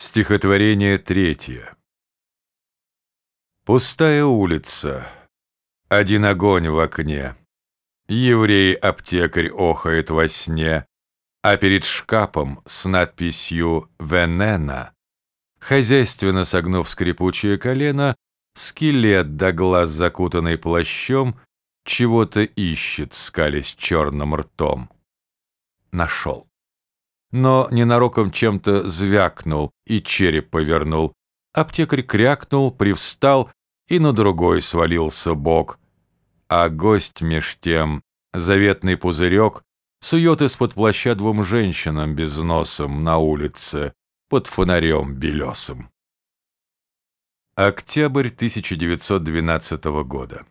Стихотворение третье. Пустая улица, один огонь в окне. Еврей-аптекарь охает во сне, а перед шкафом с надписью «Венена» хозяйственно согнув скрипучее колено, скелет до глаз закутанный плащом чего-то ищет, скалясь черным ртом. Нашел но ненароком чем-то звякнул и череп повернул. Аптекарь крякнул, привстал и на другой свалился бок. А гость меж тем, заветный пузырек, сует из-под плаща двум женщинам без носом на улице под фонарем белесым. Октябрь 1912 года.